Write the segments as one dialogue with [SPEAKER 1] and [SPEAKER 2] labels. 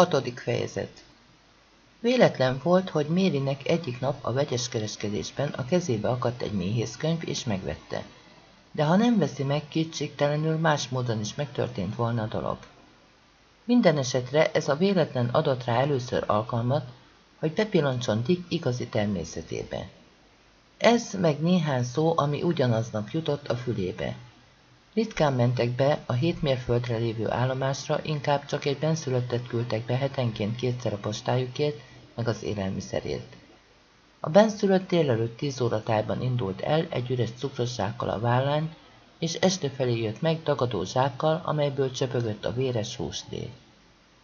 [SPEAKER 1] Hatodik fejezet Véletlen volt, hogy Mérinek egyik nap a vegyes kereskedésben a kezébe akadt egy méhészkönyv és megvette. De ha nem veszi meg, kétségtelenül más módon is megtörtént volna a dolog. Minden esetre ez a véletlen adott rá először alkalmat, hogy bepillantson Dick igazi természetébe. Ez meg néhány szó, ami ugyanaznap jutott a fülébe. Ritkán mentek be a hét mérföldre lévő állomásra, inkább csak egy benszülöttet küldtek be hetenként kétszer a postájukért, meg az élelmiszerért. A benszülött délelőtt tíz óra tájban indult el egy üres cukros a vállán, és este felé jött meg dagadó zsákkal, amelyből csöpögött a véres húsdé.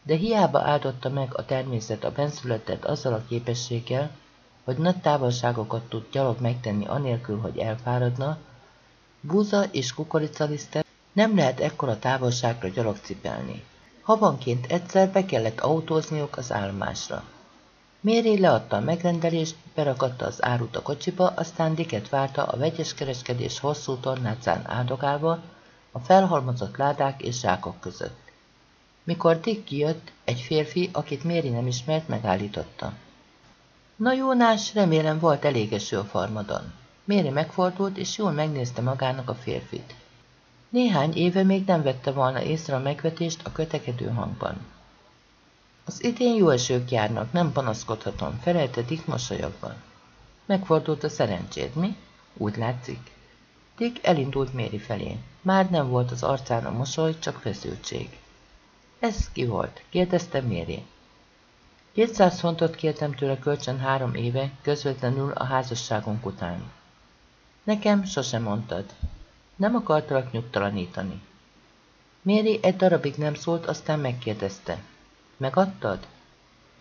[SPEAKER 1] De hiába áldotta meg a természet a benszülöttet azzal a képességgel, hogy nagy távolságokat tud gyalog megtenni anélkül, hogy elfáradna, búza és kukoricalisztet nem lehet ekkora távolságra gyalog cipelni. Havanként egyszer be kellett autózniuk az állomásra. Méri leadta a megrendelést, berakatta az árut a kocsiba, aztán Diket várta a vegyes kereskedés hosszú tornácán áldogálva, a felhalmozott ládák és zsákok között. Mikor Dick kijött, egy férfi, akit Méri nem ismert, megállította. Na Jónás, remélem volt elég eső a farmadon. Méri megfordult, és jól megnézte magának a férfit. Néhány éve még nem vette volna észre a megvetést a kötekedő hangban. Az idén jó esők járnak, nem panaszkodhatom, felelte Dick mosolyogva. Megfordult a szerencséd, mi? Úgy látszik. Dick elindult Méri felé. Már nem volt az arcán a mosoly, csak feszültség. Ez ki volt? kérdezte Méri. 200 fontot kértem tőle kölcsön három éve, közvetlenül a házasságunk után. Nekem sosem mondtad. Nem akartalak nyugtalanítani. Méri egy darabig nem szólt, aztán megkérdezte. Megadtad?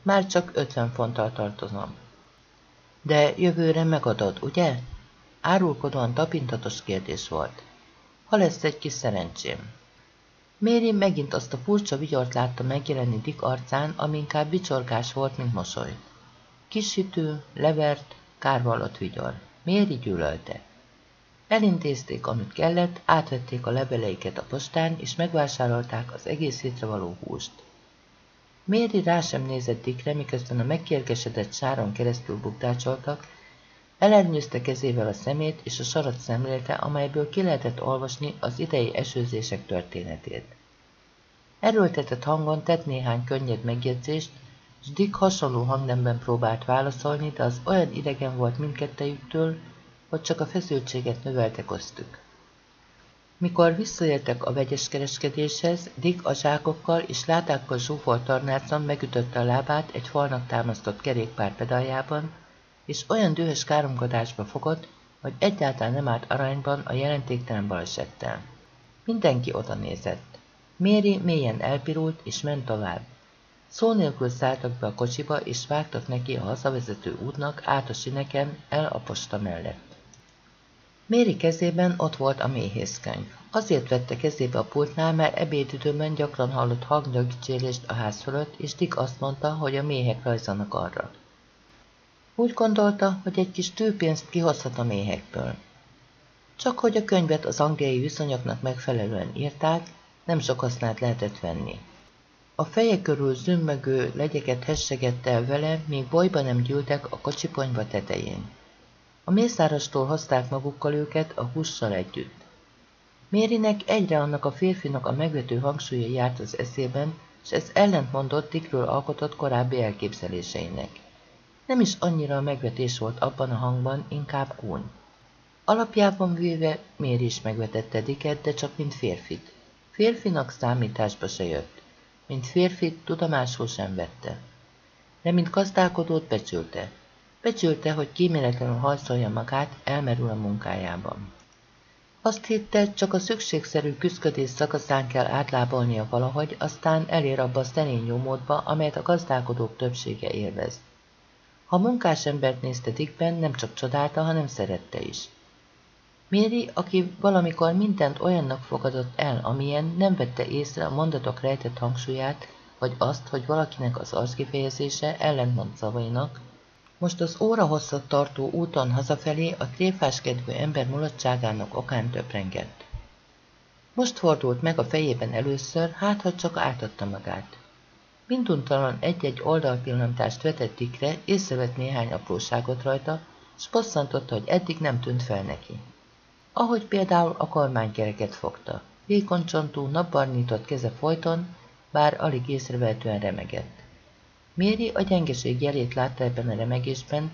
[SPEAKER 1] Már csak 50 fonttal tartozom. De jövőre megadod, ugye? Árulkodóan tapintatos kérdés volt. Ha lesz egy kis szerencsém. Méri megint azt a furcsa vigyort látta megjelenni Dick arcán, ami inkább vicsorgás volt, mint mosoly. Kisütő, levert, kárvallott vigyor. Méri gyűlölte. Elintézték, amit kellett, átvették a leveleiket a postán, és megvásárolták az egész hétre való húst. Méri rá sem nézett Dickre, miközben a megkérgesedett sáron keresztül bukdácsoltak, Elernyőzte kezével a szemét, és a sarat szemlélte, amelyből ki lehetett olvasni az idei esőzések történetét. Erőltetett hangon tett néhány könnyed megjegyzést, s Dick hasonló hangnemben próbált válaszolni, de az olyan idegen volt mindkettejüktől, hogy csak a feszültséget növelte köztük. Mikor visszaértek a vegyes kereskedéshez, Dick a zsákokkal és látákkal zsúfolt tarnácon megütötte a lábát egy falnak támasztott kerékpár pedaljában, és olyan dühös káromkodásba fogott, hogy egyáltalán nem állt arányban a jelentéktelen balesettel. Mindenki oda nézett. Méri mélyen elpirult és ment tovább. Szó nélkül szálltak be a kocsiba, és vágtak neki a hazavezető útnak át a sineken, el a posta mellett. Méri kezében ott volt a méhészkönyv. Azért vette kezébe a pultnál, mert ebédidőben gyakran hallott hangnögcsélést a ház fölött, és Dick azt mondta, hogy a méhek rajzanak arra. Úgy gondolta, hogy egy kis tűpénzt kihozhat a méhekből. Csak hogy a könyvet az angliai viszonyoknak megfelelően írták, nem sok hasznát lehetett venni. A feje körül zümmögő legyeket hessegette el vele, míg bolyba nem gyűltek a kocsiponyva tetején. A mészárastól hozták magukkal őket a hússal együtt. Mérinek egyre annak a férfinak a megvető hangsúlya járt az eszében, és ez ellentmondott Dickről alkotott korábbi elképzeléseinek. Nem is annyira a megvetés volt abban a hangban, inkább kún. Alapjában véve miért is megvetette Dicket, de csak mint férfit. Férfinak számításba se jött. Mint férfit tudomásul sem vette. De mint gazdálkodót becsülte. Becsülte, hogy kíméletlenül hajszolja magát, elmerül a munkájában. Azt hitte, csak a szükségszerű küszködés szakaszán kell átlábolnia valahogy, aztán elér abba a szerény nyomódba, amelyet a gazdálkodók többsége élvez. Ha munkásembert nézte Dickben, nem csak csodálta, hanem szerette is. Méri, aki valamikor mindent olyannak fogadott el, amilyen nem vette észre a mondatok rejtett hangsúlyát, vagy azt, hogy valakinek az arckifejezése ellentmond szavainak, most az óra hosszat tartó úton hazafelé a tréfáskedvű ember mulatságának okán töprengett. Most fordult meg a fejében először, hát ha csak átadta magát. Minduntalan egy-egy oldalpillantást vetett Dickre, észrevett néhány apróságot rajta, s bosszantotta, hogy eddig nem tűnt fel neki. Ahogy például a kormánykereket fogta. Vékony csontú, napbarnított keze folyton, bár alig észrevehetően remegett. Méri a gyengeség jelét látta ebben a remegésben,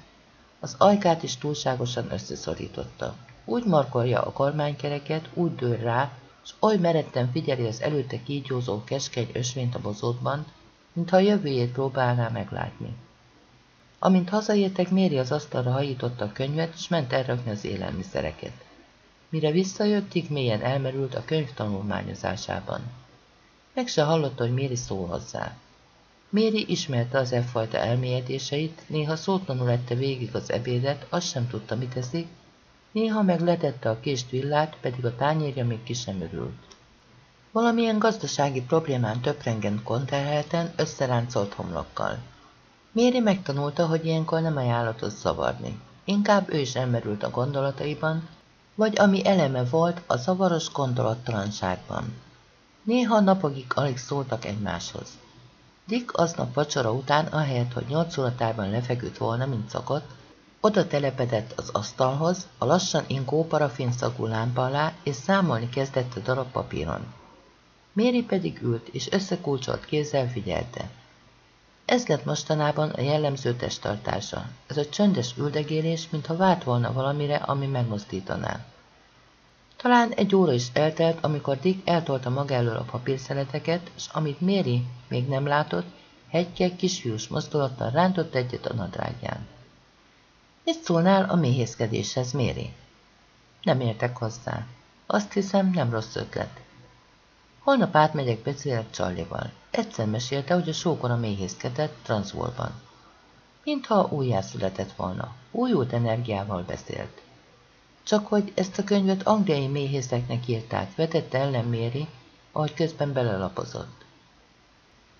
[SPEAKER 1] az ajkát is túlságosan összeszorította. Úgy markolja a kormánykereket, úgy dől rá, s oly meretten figyeli az előtte kígyózó keskeny ösvényt a bozótban, mintha a jövőjét próbálná meglátni. Amint hazaértek, Méri az asztalra hajította a könyvet, és ment elrakni az élelmiszereket. Mire visszajöttig, mélyen elmerült a könyv tanulmányozásában. Meg se hallotta, hogy Méri szól hozzá. Méri ismerte az e fajta elmélyedéseit, néha szótlanul ette végig az ebédet, azt sem tudta, mit eszik, néha meg letette a kést villát, pedig a tányérja még ki sem örült. Valamilyen gazdasági problémán töprengen konterhelten, összeráncolt homlokkal. Méri megtanulta, hogy ilyenkor nem ajánlatos zavarni. Inkább ő is elmerült a gondolataiban, vagy ami eleme volt a zavaros gondolattalanságban. Néha napokig alig szóltak egymáshoz. Dick aznap vacsora után, ahelyett, hogy nyolc óratában lefeküdt volna, mint szokott, oda telepedett az asztalhoz, a lassan ingó parafin szagú lámpa alá, és számolni kezdett a darab papíron. Méri pedig ült, és összekulcsolt kézzel figyelte. Ez lett mostanában a jellemző testtartása. Ez a csöndes üldegélés, mintha várt volna valamire, ami megmozdítaná. Talán egy óra is eltelt, amikor Dick eltolta maga elől a papírszeleteket, és amit Méri még nem látott, hegyke kisfiús mozdulattal rántott egyet a nadrágján. Mit szólnál a méhészkedéshez, Méri? Nem értek hozzá. Azt hiszem, nem rossz ötlet. Holnap átmegyek beszélek Charlie-val. Egyszer mesélte, hogy a sókora méhészkedett Transvolban. Mintha újjászületett volna. Újult energiával beszélt. Csak hogy ezt a könyvet angliai méhészeknek írták, vetette ellen Méri, ahogy közben belelapozott.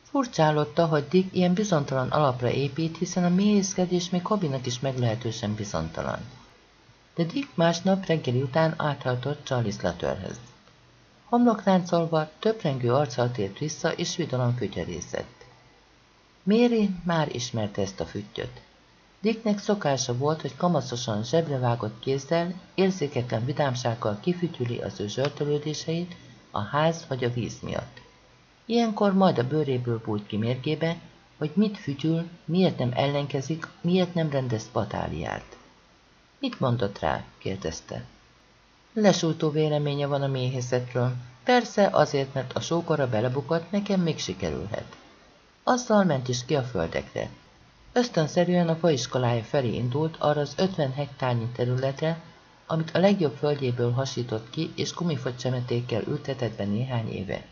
[SPEAKER 1] Furcsálotta, hogy Dick ilyen bizontalan alapra épít, hiszen a méhészkedés még hobbinak is meglehetősen bizontalan. De Dick másnap reggeli után áthaltott Charlie Slatterhez. Homlokráncolva, töprengő arccal tért vissza, és vidalan fügyerészett. Méri már ismerte ezt a füttyöt. Dicknek szokása volt, hogy kamaszosan zsebrevágott kézzel, érzéketlen vidámsággal kifütyüli az ő zsörtölődéseit a ház vagy a víz miatt. Ilyenkor majd a bőréből bújt ki mérgébe, hogy mit fütyül, miért nem ellenkezik, miért nem rendez patáliát. Mit mondott rá? kérdezte. Lesújtó véleménye van a méhészetről. Persze azért, mert a sókora belebukott, nekem még sikerülhet. Azzal ment is ki a földekre. Ösztönszerűen a faiskolája felé indult arra az 50 hektárnyi területre, amit a legjobb földjéből hasított ki, és gumifacsemetékkel ültetett be néhány éve.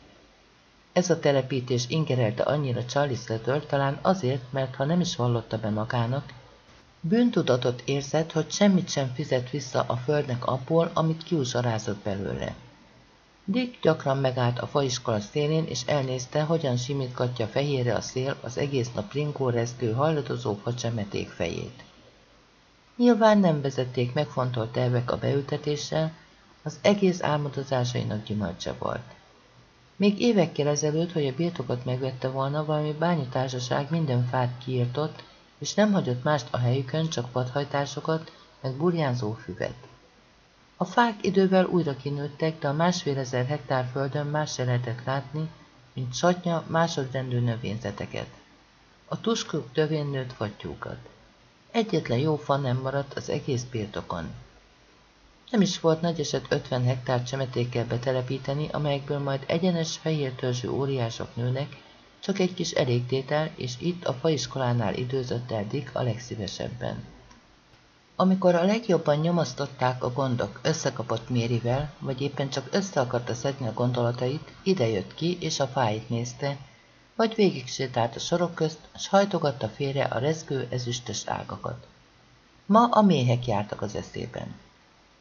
[SPEAKER 1] Ez a telepítés ingerelte annyira Charlie Slater talán azért, mert ha nem is vallotta be magának, bűntudatot érzett, hogy semmit sem fizet vissza a földnek abból, amit kiusarázott belőle. Dick gyakran megállt a faiskola szélén, és elnézte, hogyan simítgatja fehérre a szél az egész nap ringó rezgő, hajladozó facsemeték fejét. Nyilván nem vezették megfontolt tervek a beültetéssel, az egész álmodozásainak gyümölcse volt. Még évekkel ezelőtt, hogy a birtokot megvette volna, valami bányatársaság minden fát kiirtott, és nem hagyott mást a helyükön, csak vadhajtásokat, meg burjánzó füvet. A fák idővel újra kinőttek, de a másfél ezer hektár földön más se lehetett látni, mint satnya másodrendű növényzeteket. A tuskok tövén nőtt fattyúkat. Egyetlen jó fa nem maradt az egész birtokon. Nem is volt nagy eset 50 hektár csemetékkel betelepíteni, amelyekből majd egyenes fehér törzsű óriások nőnek, csak egy kis elégtétel, és itt a faiskolánál időzött el Dick a legszívesebben. Amikor a legjobban nyomasztották a gondok, összekapott Mérivel, vagy éppen csak össze akarta szedni a gondolatait, idejött ki, és a fáit nézte, vagy végig sétált a sorok közt, s hajtogatta félre a rezgő ezüstös ágakat. Ma a méhek jártak az eszében.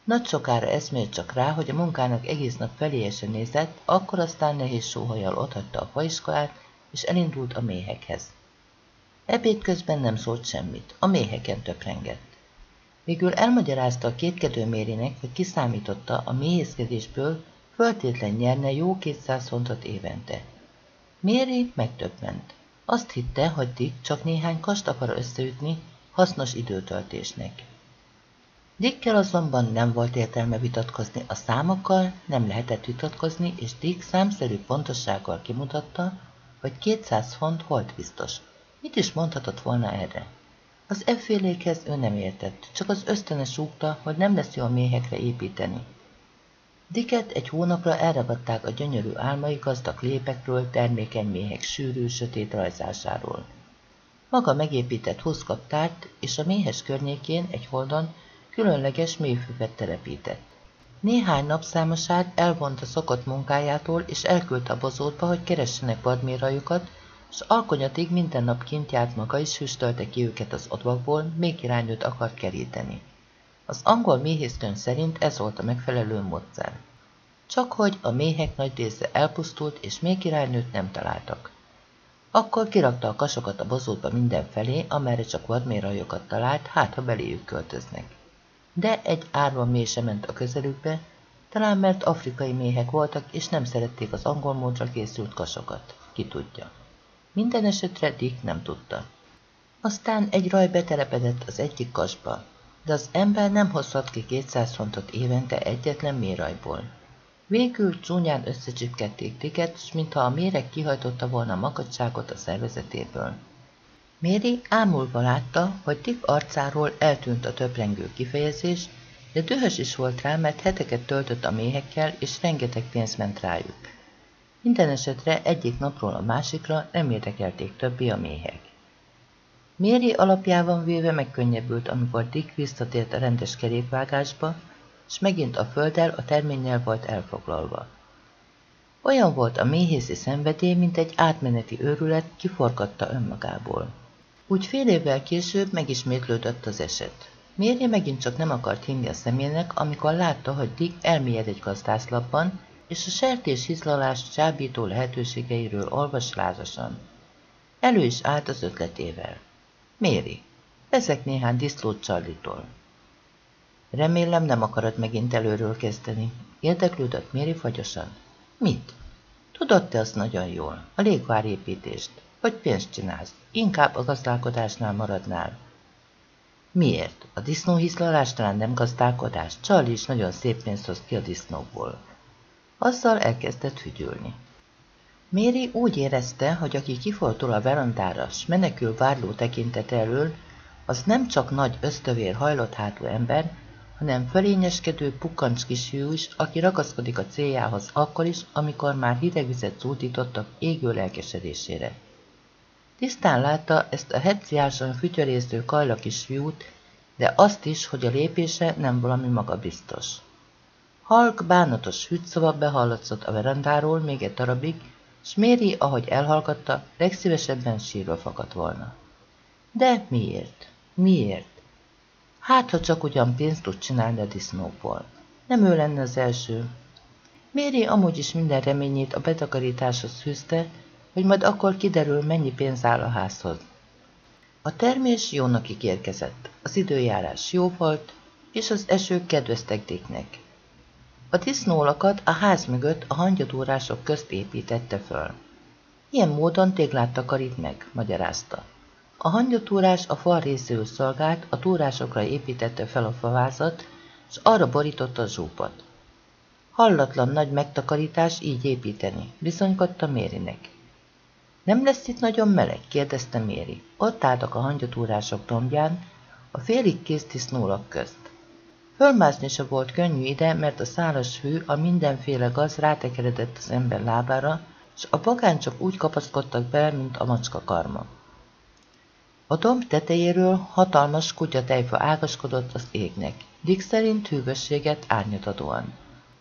[SPEAKER 1] Nagy sokára eszmélt csak rá, hogy a munkának egész nap feléjesen nézett, akkor aztán nehéz sóhajjal otthagyta a faiskolát, és elindult a méhekhez. Ebéd közben nem szólt semmit, a méheken töprengett. Végül elmagyarázta a kétkedő Mérinek, hogy kiszámította a méhészkedésből föltétlen nyerne jó 200 fontot évente. Méri megtöbbent. Azt hitte, hogy Dick csak néhány kast akar összeütni hasznos időtöltésnek. Dickkel azonban nem volt értelme vitatkozni, a számokkal nem lehetett vitatkozni, és Dick számszerű pontossággal kimutatta, hogy 200 font volt biztos. Mit is mondhatott volna erre? Az effélékhez ő nem értett, csak az ösztönes súgta, hogy nem lesz jó a méhekre építeni. Dicket egy hónapra elragadták a gyönyörű álmai gazdag lépekről, termékeny méhek sűrű, sötét rajzásáról. Maga megépített húszkaptárt, és a méhes környékén egy holdon különleges mélyfüvet telepített. Néhány napszámosát elvont a szokott munkájától, és elküldte a bozótba, hogy keressenek vadmérajukat, s alkonyatig minden nap kint járt maga is füstölte ki őket az odvakból, még királynőt akart keríteni. Az angol méhésztön szerint ez volt a megfelelő módszer. Csak hogy a méhek nagy része elpusztult, és még királynőt nem találtak. Akkor kirakta a kasokat a bozótba mindenfelé, amerre csak vadmérajokat talált, hát ha beléjük költöznek. De egy árva mély sem ment a közelükbe, talán mert afrikai méhek voltak, és nem szerették az angol módra készült kasokat. Ki tudja. Minden esetre Dick nem tudta. Aztán egy raj betelepedett az egyik kasba, de az ember nem hozhat ki 200 fontot évente egyetlen mérajból. Végül csúnyán összecsipkedték Dicket, s mintha a méreg kihajtotta volna makacságot a szervezetéből. Méri ámulva látta, hogy Dick arcáról eltűnt a töprengő kifejezés, de dühös is volt rá, mert heteket töltött a méhekkel, és rengeteg pénz ment rájuk. Minden esetre egyik napról a másikra nem érdekelték többé a méhek. Méri alapjában véve megkönnyebbült, amikor Dick visszatért a rendes kerékvágásba, és megint a földdel, a terménnyel volt elfoglalva. Olyan volt a méhészi szenvedély, mint egy átmeneti őrület kiforgatta önmagából. Úgy fél évvel később megismétlődött az eset. Mérje megint csak nem akart hinni a személynek, amikor látta, hogy Dick elmélyed egy gazdászlapban, és a sertés hizlalást csábító lehetőségeiről olvas lázasan. Elő is állt az ötletével. Méri, veszek néhány diszlót Charlie-tól. Remélem nem akarod megint előről kezdeni. Érdeklődött Méri fagyosan. Mit? Tudod te azt nagyon jól, a légvárépítést. Vagy pénzt csinálsz, inkább a gazdálkodásnál maradnál. Miért? A disznóhiszlalás talán nem gazdálkodás. Charlie is nagyon szép pénzt hoz ki a disznóból. Azzal elkezdett fügyülni. Méri úgy érezte, hogy aki kifordul a verandára, s menekül várló tekintet elől, az nem csak nagy ösztövér hajlott hátú ember, hanem fölényeskedő pukkancs kisfiú is, aki ragaszkodik a céljához akkor is, amikor már hideg vizet zúdítottak égő lelkesedésére. Tisztán látta ezt a heciásan fütyörésző kajla kisfiút, de azt is, hogy a lépése nem valami magabiztos. Halk, bánatos hűtszava behallatszott a verandáról még egy darabig, s Méri, ahogy elhallgatta, legszívesebben sírva fakadt volna. De miért? Miért? Hát, ha csak ugyan pénzt tud csinálni a disznóból. Nem ő lenne az első. Méri amúgy is minden reményét a betakarításhoz fűzte, hogy majd akkor kiderül, mennyi pénz áll a házhoz. A termés jónak ígérkezett, az időjárás jó volt, és az esők kedveztek Dicknek. A disznólakat a ház mögött a hangyatúrások közt építette föl. Ilyen módon téglát takarít meg, magyarázta. A hangyatúrás a fal részéül szolgált, a túrásokra építette fel a favázat, és arra borította a zsúpat. Hallatlan nagy megtakarítás így építeni, bizonykodta Mérinek. Nem lesz itt nagyon meleg? kérdezte Méri. Ott álltak a hangyatúrások dombján, a félig kész disznólak közt. Fölmászni se volt könnyű ide, mert a szálas hű, a mindenféle gaz rátekeredett az ember lábára, és a pagáncsok úgy kapaszkodtak be, mint a macska karma. A domb tetejéről hatalmas kutyatejfa ágaskodott az égnek. Dick szerint hűvösséget árnyatadóan.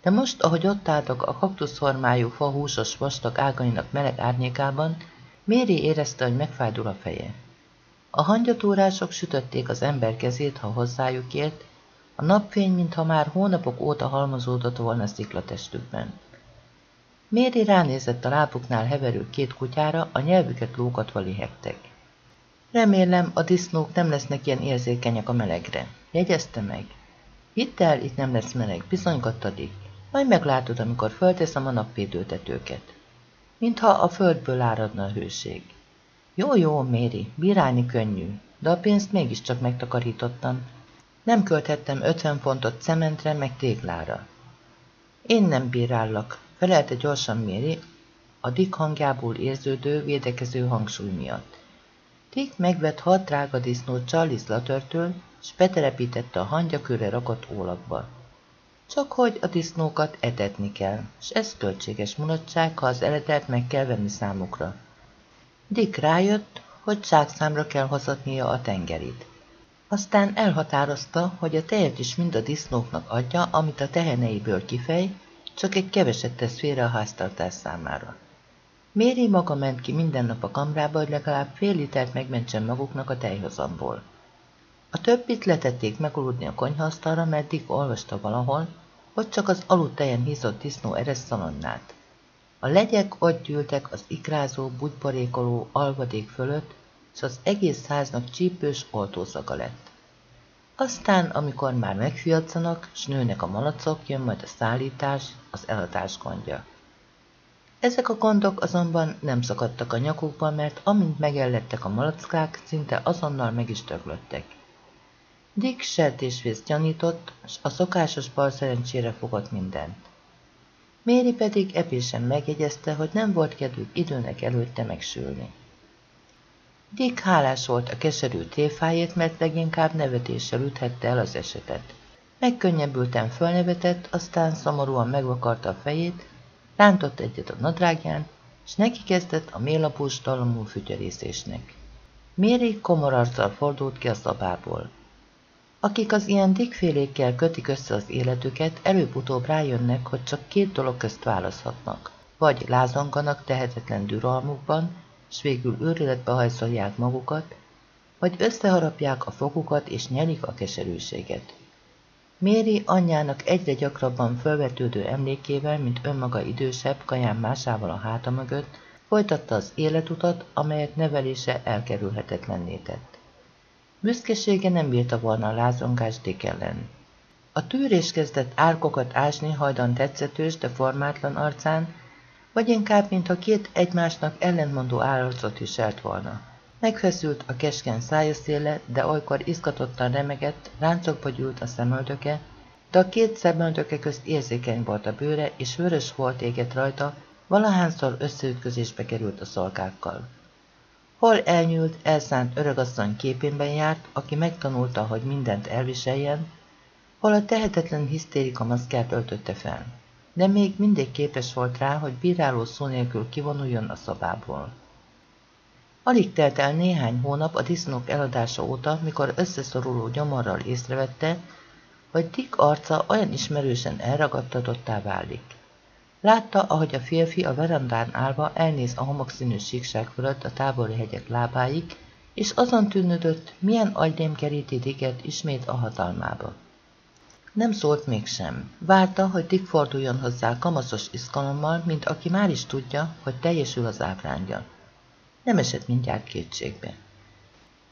[SPEAKER 1] De most, ahogy ott álltak a kaktuszformájú fa húsos vastag ágainak meleg árnyékában, Méri érezte, hogy megfájdul a feje. A hangyatórások sütötték az ember kezét, ha hozzájuk ért, a napfény, mintha már hónapok óta halmozódott volna sziklatestükben. Méri ránézett a lábuknál heverő két kutyára, a nyelvüket lógatva lihegtek. Remélem, a disznók nem lesznek ilyen érzékenyek a melegre. Jegyezte meg. Hidd el, itt nem lesz meleg, bizonygatta Dick. Majd meglátod, amikor fölteszem a napvédőtetőket. Mintha a földből áradna a hőség. Jó, jó, Méri, bírálni könnyű, de a pénzt mégiscsak megtakarítottam. Nem költhettem 50 fontot cementre meg téglára. Én nem bírállak, felelte gyorsan Méri, a Dick hangjából érződő, védekező hangsúly miatt. Dick megvett hat drága disznót Charles Latörtől, s betelepítette a hangyakőre rakott ólakba. Csak hogy a disznókat etetni kell, s ez költséges mulatság, ha az eredet meg kell venni számukra. Dick rájött, hogy számra kell hozatnia a tengerit. Aztán elhatározta, hogy a tejet is mind a disznóknak adja, amit a teheneiből kifej, csak egy keveset tesz félre a háztartás számára. Méri maga ment ki minden nap a kamrába, hogy legalább fél litert megmentsen maguknak a tejhozamból. A többit letették meguludni a konyhaasztalra, mert Dick olvasta valahol, hogy csak az aludtejen hízott disznó eresz szalonnát. A legyek ott gyűltek az ikrázó, bugyborékoló alvadék fölött, és az egész háznak csípős oltószaga lett. Aztán, amikor már megfiatszanak, s nőnek a malacok, jön majd a szállítás, az eladás gondja. Ezek a gondok azonban nem szakadtak a nyakukban, mert amint megellettek a malackák, szinte azonnal meg is töglöttek. Dick sertésvészt gyanított, s a szokásos bal szerencsére fogott mindent. Méri pedig epésen megjegyezte, hogy nem volt kedvük időnek előtte megsülni. Dick hálás volt a keserű tréfáért, mert leginkább nevetéssel üthette el az esetet. Megkönnyebbülten fölnevetett, aztán szomorúan megvakarta a fejét, rántott egyet a nadrágján, s neki kezdett a mélapús dalamú fügyerészésnek. Méri komor arccal fordult ki a szabából. Akik az ilyen dikfélékkel kötik össze az életüket, előbb-utóbb rájönnek, hogy csak két dolog közt választhatnak. Vagy lázanganak tehetetlen düralmukban, s végül őrületbe hajszolják magukat, vagy összeharapják a fogukat és nyelik a keserűséget. Méri anyjának egyre gyakrabban felvetődő emlékével, mint önmaga idősebb, kaján másával a háta mögött, folytatta az életutat, amelyet nevelése elkerülhetetlenné tett. Büszkesége nem bírta volna a lázongás Dick ellen. A tűrés kezdett árkokat ásni hajdan tetszetős, de formátlan arcán, vagy inkább, mintha két egymásnak ellentmondó állarcot viselt volna. Megfeszült a keskeny szája széle, de olykor izgatottan remegett, ráncokba gyűlt a szemöldöke, de a két szemöldöke közt érzékeny volt a bőre, és vörös volt éget rajta, valahányszor összeütközésbe került a szolgákkal. Hol elnyúlt, elszánt öregasszony képénben járt, aki megtanulta, hogy mindent elviseljen, hol a tehetetlen hisztérika maszkát öltötte fel. De még mindig képes volt rá, hogy bíráló szó nélkül kivonuljon a szobából. Alig telt el néhány hónap a disznók eladása óta, mikor összeszoruló gyomorral észrevette, hogy Dick arca olyan ismerősen elragadtatottá válik. Látta, ahogy a férfi a verandán állva elnéz a homokszínű síkság fölött a távoli hegyek lábáig, és azon tűnődött, milyen agyrém keríti Dicket ismét a hatalmába. Nem szólt mégsem. Várta, hogy Dick forduljon hozzá kamaszos izgalommal, mint aki már is tudja, hogy teljesül az ábrándja nem esett mindjárt kétségbe.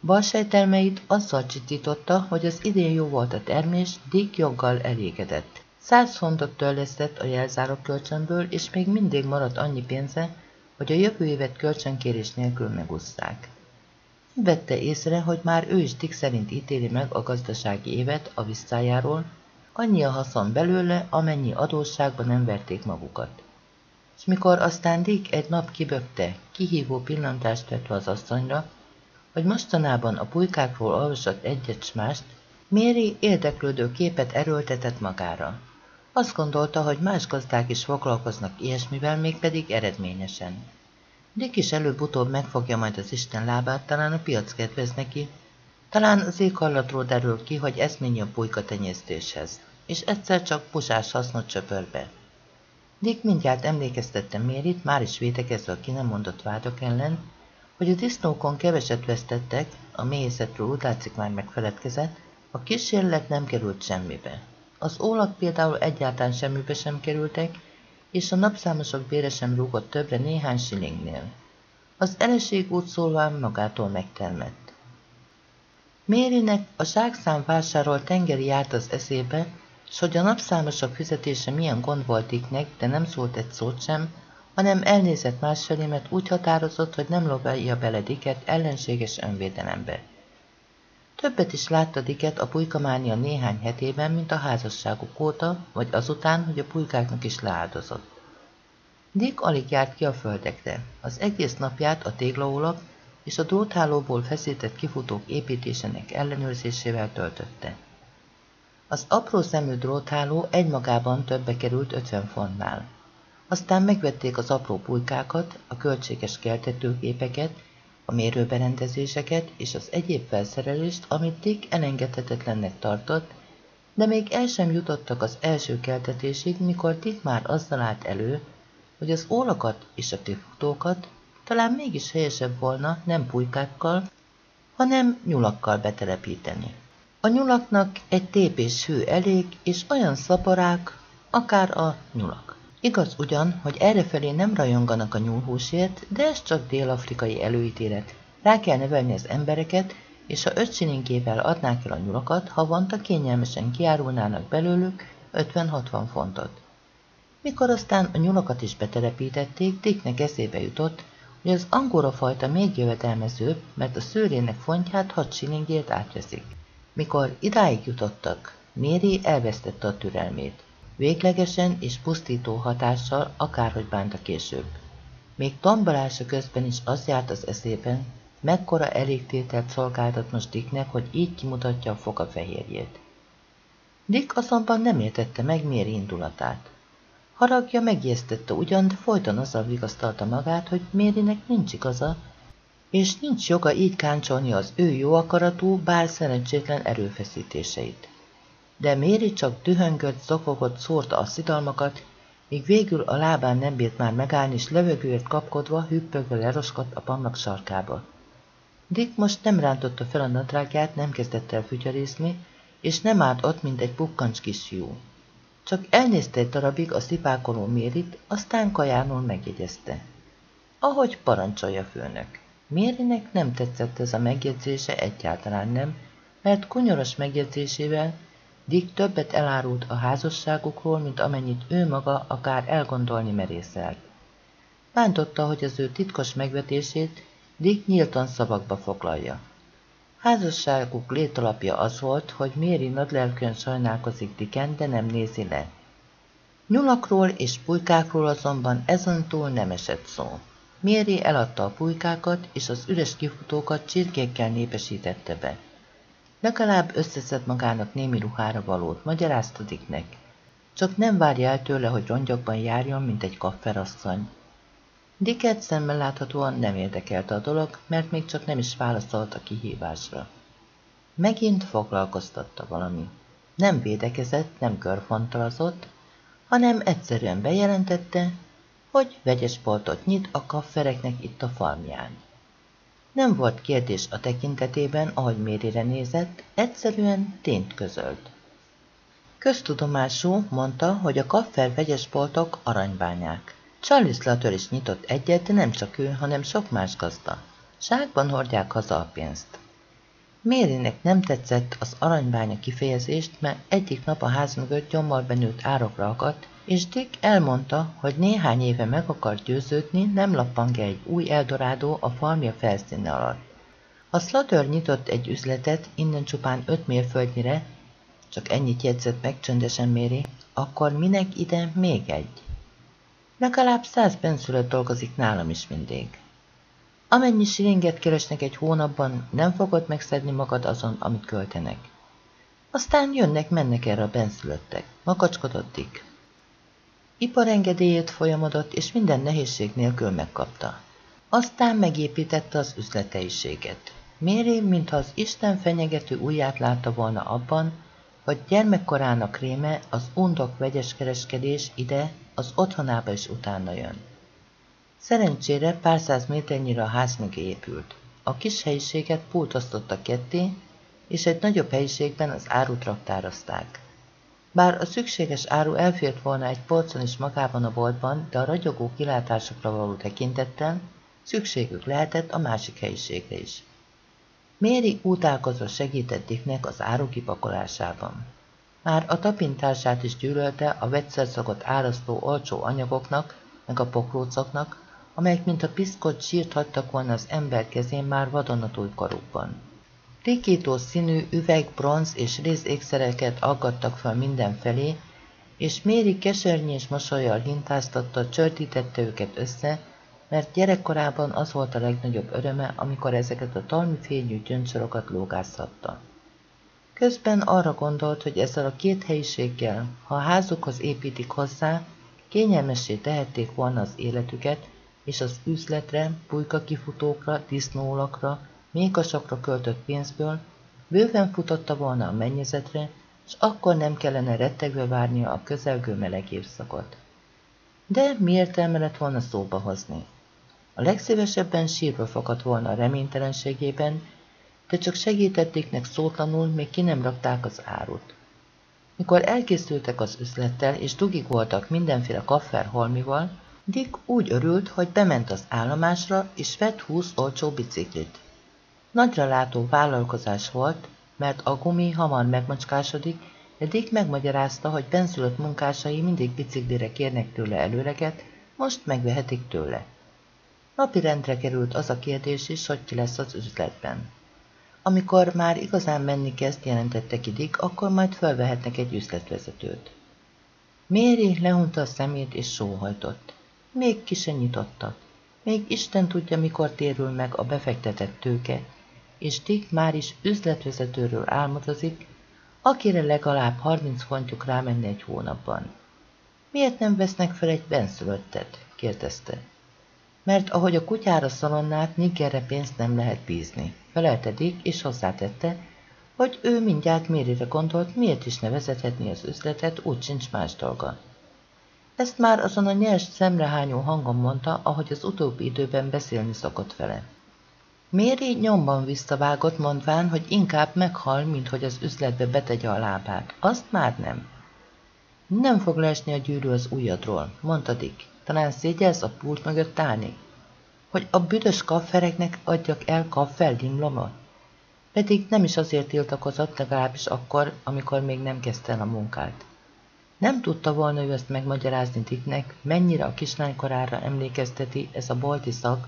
[SPEAKER 1] Balsejtelmeit azzal csitította, hogy az idén jó volt a termés, Dick joggal elégedett. Száz fontot törlesztett a jelzárok kölcsönből, és még mindig maradt annyi pénze, hogy a jövő évet kölcsönkérés nélkül megusszák. Vette észre, hogy már ő is Dick szerint ítéli meg a gazdasági évet a visszájáról, annyi a haszon belőle, amennyi adósságba nem verték magukat és mikor aztán Dick egy nap kibökte, kihívó pillantást vetve az asszonyra, hogy mostanában a pulykákról olvasott egyet mást, Méri érdeklődő képet erőltetett magára. Azt gondolta, hogy más gazdák is foglalkoznak ilyesmivel, mégpedig eredményesen. Dick is előbb-utóbb megfogja majd az Isten lábát, talán a piac kedvez neki, talán az éghallatról derül ki, hogy eszményi a pulyka tenyésztéshez, és egyszer csak pusás hasznot csöpör be. Dick mindjárt emlékeztette Mérit, már is védekezve a ki nem mondott vádak ellen, hogy a disznókon keveset vesztettek, a méhészetről úgy látszik már megfeledkezett, a kísérlet nem került semmibe. Az ólak például egyáltalán semmibe sem kerültek, és a napszámosok bére sem rúgott többre néhány silingnél. Az eleség úgy szólván magától megtermett. Mérinek a zsákszám vásáról tengeri járt az eszébe, s hogy a napszámosok fizetése milyen gond volt Dicknek, de nem szólt egy szót sem, hanem elnézett másfelé, mert úgy határozott, hogy nem lovalja bele Dicket ellenséges önvédelembe. Többet is látta Dicket a pulykamánia néhány hetében, mint a házasságuk óta, vagy azután, hogy a pulykáknak is leáldozott. Dick alig járt ki a földekre. Az egész napját a téglaólap és a dróthálóból feszített kifutók építésének ellenőrzésével töltötte. Az apró szemű drótháló egymagában többe került 50 fontnál. Aztán megvették az apró pulykákat, a költséges keltetőgépeket, a mérőberendezéseket és az egyéb felszerelést, amit Dick elengedhetetlennek tartott, de még el sem jutottak az első keltetésig, mikor Dick már azzal állt elő, hogy az ólakat és a kifutókat talán mégis helyesebb volna nem pulykákkal, hanem nyulakkal betelepíteni. A nyulaknak egy tépés hő elég, és olyan szaporák, akár a nyulak. Igaz ugyan, hogy errefelé nem rajonganak a nyúlhúsért, de ez csak dél-afrikai előítélet. Rá kell nevelni az embereket, és ha öt silinkével adnák el a nyulakat, havonta kényelmesen kiárulnának belőlük 50-60 fontot. Mikor aztán a nyulakat is betelepítették, Dicknek eszébe jutott, hogy az angora fajta még jövedelmezőbb, mert a szőrének fontját 6 silingért átveszik. Mikor idáig jutottak, Méri elvesztette a türelmét. Véglegesen és pusztító hatással akárhogy bánta később. Még tombolása közben is az járt az eszében, mekkora elégtételt szolgáltat most Dicknek, hogy így kimutatja a foka fehérjét. Dick azonban nem értette meg Méri indulatát. Haragja megjesztette ugyan, de folyton azzal vigasztalta magát, hogy Mérinek nincs igaza, és nincs joga így káncsolni az ő jó akaratú, bár szerencsétlen erőfeszítéseit. De Méri csak dühöngött, zokogott, szórta a szidalmakat, míg végül a lábán nem bírt már megállni, és levegőért kapkodva, hüppögve leroskott a pamlak sarkába. Dick most nem rántotta fel a nadrágját, nem kezdett el fütyörészni, és nem állt ott, mint egy pukkancs kisfiú. Csak elnézte egy darabig a szipákoló Mérit, aztán kajánul megjegyezte. Ahogy parancsolja főnök. Mérinek nem tetszett ez a megjegyzése egyáltalán nem, mert kunyoros megjegyzésével Dick többet elárult a házasságukról, mint amennyit ő maga akár elgondolni merészelt. Bántotta, hogy az ő titkos megvetését Dick nyíltan szavakba foglalja. Házasságuk létalapja az volt, hogy Méri nagylelkön sajnálkozik Dicken, de nem nézi le. Nyulakról és pulykákról azonban ezen túl nem esett szó. Méri eladta a pulykákat, és az üres kifutókat csirkékkel népesítette be. Legalább összeszed magának némi ruhára valót, magyarázta Dicknek. Csak nem várja el tőle, hogy rongyokban járjon, mint egy kafferasszony. Dicket szemmel láthatóan nem érdekelte a dolog, mert még csak nem is válaszolt a kihívásra. Megint foglalkoztatta valami. Nem védekezett, nem körfontalazott, hanem egyszerűen bejelentette, hogy vegyes boltot nyit a kaffereknek itt a farmján. Nem volt kérdés a tekintetében, ahogy Mérire nézett, egyszerűen tényt közölt. Köztudomású mondta, hogy a kaffer vegyesboltok aranybányák. Charlie Slater is nyitott egyet, de nem csak ő, hanem sok más gazda. Ságban hordják haza a pénzt. Mérinek nem tetszett az aranybánya kifejezést, mert egyik nap a ház mögött gyommal benőtt árokra akadt, és Dick elmondta, hogy néhány éve meg akar győződni, nem lappan ki egy új Eldorádó a farmja felszíne alatt. A Slater nyitott egy üzletet, innen csupán öt mérföldnyire, csak ennyit jegyzett meg csöndesen méri, akkor minek ide még egy? Legalább száz benszülött dolgozik nálam is mindig. Amennyi silinget keresnek egy hónapban, nem fogod megszedni magad azon, amit költenek. Aztán jönnek-mennek erre a benszülöttek. Makacskodott Dick. Iparengedélyét folyamodott, és minden nehézség nélkül megkapta. Aztán megépítette az üzleteiséget. Méri, mintha az Isten fenyegető ujját látta volna abban, hogy gyermekkorának réme az undok vegyes kereskedés ide, az otthonába is utána jön. Szerencsére pár száz méternyire a ház mögé épült. A kis helyiséget pultosztottak ketté, és egy nagyobb helyiségben az árut raktározták. Bár a szükséges áru elfért volna egy polcon is magában a boltban, de a ragyogó kilátásokra való tekintettel szükségük lehetett a másik helyiségre is. Méri utálkozva segített Dicknek az áru kipakolásában. Már a tapintását is gyűlölte a vegyszerszagot árasztó olcsó anyagoknak, meg a pokrócoknak, amelyek mint a piszkot sírt hagytak volna az ember kezén már vadonatúj karukban. Rikító színű üveg, bronz és réz ékszereket aggattak fel mindenfelé, és Méri kesernyés mosolyjal hintáztatta, csördítette őket össze, mert gyerekkorában az volt a legnagyobb öröme, amikor ezeket a talmi fényű gyönccsorokat lógázhatta. Közben arra gondolt, hogy ezzel a két helyiséggel, ha a házukhoz építik hozzá, kényelmessé tehették volna az életüket, és az üzletre, pulyka kifutókra, disznólakra, mékasokra költött pénzből bőven futotta volna a mennyezetre, és akkor nem kellene rettegve várnia a közelgő meleg évszakot. De mi értelme lett volna szóba hozni? A legszívesebben sírva fakadt volna a reménytelenségében, de csak segítettéknek szótlanul, még ki nem rakták az árut. Mikor elkészültek az üzlettel, és dugig voltak mindenféle kaffer holmival, Dick úgy örült, hogy bement az állomásra, és vett húsz olcsó biciklit. Nagyra látó vállalkozás volt, mert a gumi hamar megmacskásodik, de Dick megmagyarázta, hogy benszülött munkásai mindig biciklire kérnek tőle előleget, most megvehetik tőle. Napirendre került az a kérdés is, hogy ki lesz az üzletben. Amikor már igazán menni kezd, jelentette ki akkor majd felvehetnek egy üzletvezetőt. Méri leunta a szemét és sóhajtott. Még ki se nyitotta. Még Isten tudja, mikor térül meg a befektetett tőke, és Dick már is üzletvezetőről álmodozik, akire legalább 30 fontjuk rámenne egy hónapban. Miért nem vesznek fel egy benszülöttet? kérdezte. Mert ahogy a kutyára szalonnát, Niggerre pénzt nem lehet bízni. Felelte Dick, és hozzátette, hogy ő mindjárt Mérire gondolt, miért is ne vezethetni az üzletet, úgy sincs más dolga. Ezt már azon a nyers szemrehányó hangon mondta, ahogy az utóbbi időben beszélni szokott vele. Méri nyomban visszavágott, mondván, hogy inkább meghal, mint hogy az üzletbe betegye a lábát. Azt már nem. Nem fog leesni a gyűrű az ujjadról, mondta Dick. Talán szégyelsz a pult mögött állni? Hogy a büdös kaffereknek adjak el kaffel dimlomot? Pedig nem is azért tiltakozott, legalábbis akkor, amikor még nem kezdte el a munkát. Nem tudta volna ő ezt megmagyarázni Dicknek, mennyire a kislánykorára emlékezteti ez a bolti szag,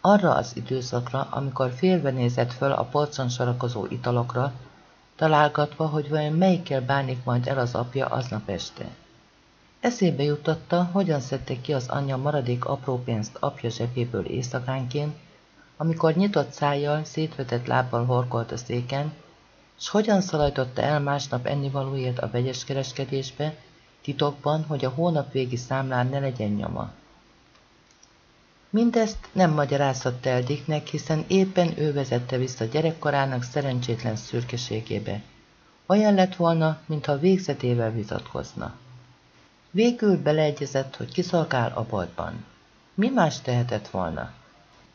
[SPEAKER 1] arra az időszakra, amikor félve nézett föl a polcon sorakozó italokra, találgatva, hogy vajon melyikkel bánik majd el az apja aznap este. Eszébe jutotta, hogyan szedte ki az anyja maradék apró pénzt apja zsebéből éjszakánként, amikor nyitott szájjal, szétvetett lábbal horkolt a széken, s hogyan szalajtotta el másnap ennivalóért a vegyes kereskedésbe, titokban, hogy a hónap végi számlán ne legyen nyoma. Mindezt nem magyarázhatta el Dicknek, hiszen éppen ő vezette vissza gyerekkorának szerencsétlen szürkeségébe. Olyan lett volna, mintha végzetével vitatkozna. Végül beleegyezett, hogy kiszolgál a boltban. Mi más tehetett volna?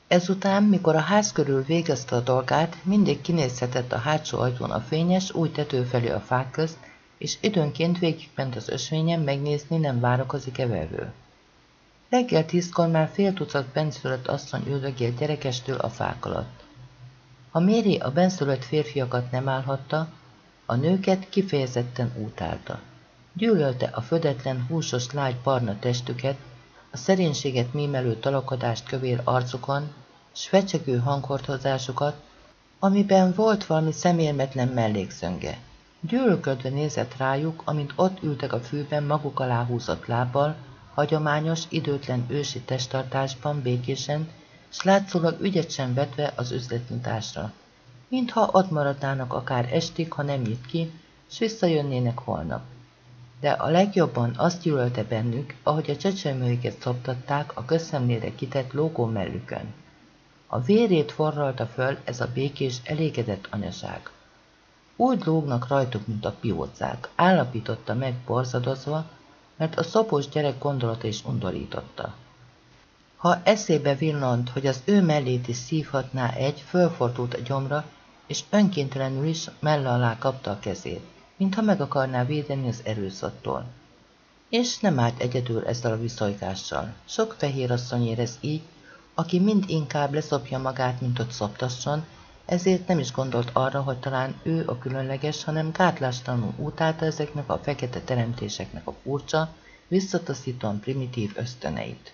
[SPEAKER 1] Ezután, mikor a ház körül végezte a dolgát, mindig kinézhetett a hátsó ajtón a fényes, új tető felé a fák közt, és időnként végigment az ösvényen megnézni, nem várakozik-e vevő. Reggel tízkor már fél tucat benszülött asszony üldögélt gyerekestől a fák alatt. Ha Méri a benszülött férfiakat nem állhatta, a nőket kifejezetten utálta. Gyűlölte a födetlen, húsos, lágy barna testüket, a szerénységet mímelő talakadást kövér arcukon, s fecsegő hanghordozásukat, amiben volt valami szemérmetlen mellékszönge. Gyűlölködve nézett rájuk, amint ott ültek a fűben maguk alá húzott lábbal, hagyományos, időtlen ősi testtartásban békésen, s látszólag ügyet sem vetve az üzletnyitásra. Mintha ott maradnának akár estig, ha nem nyit ki, s visszajönnének holnap. De a legjobban azt gyűlölte bennük, ahogy a csecsemőiket szoptatták a közszemlére kitett lógó mellükön. A vérét forralta föl ez a békés, elégedett anyaság. Úgy lógnak rajtuk, mint a piócák, állapította meg borzadozva, mert a szopós gyerek gondolata is undorította. Ha eszébe villant, hogy az ő mellét is szívhatná egy, fölfordult a gyomra, és önkéntelenül is melle alá kapta a kezét, mintha meg akarná védeni az erőszattól. És nem állt egyedül ezzel a viszojgással. Sok fehér asszony érez így, aki mind inkább leszopja magát, mint ott szoptasson, ezért nem is gondolt arra, hogy talán ő a különleges, hanem gátlástalanul utálta ezeknek a fekete teremtéseknek a furcsa, visszataszítóan primitív ösztöneit.